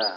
ว่า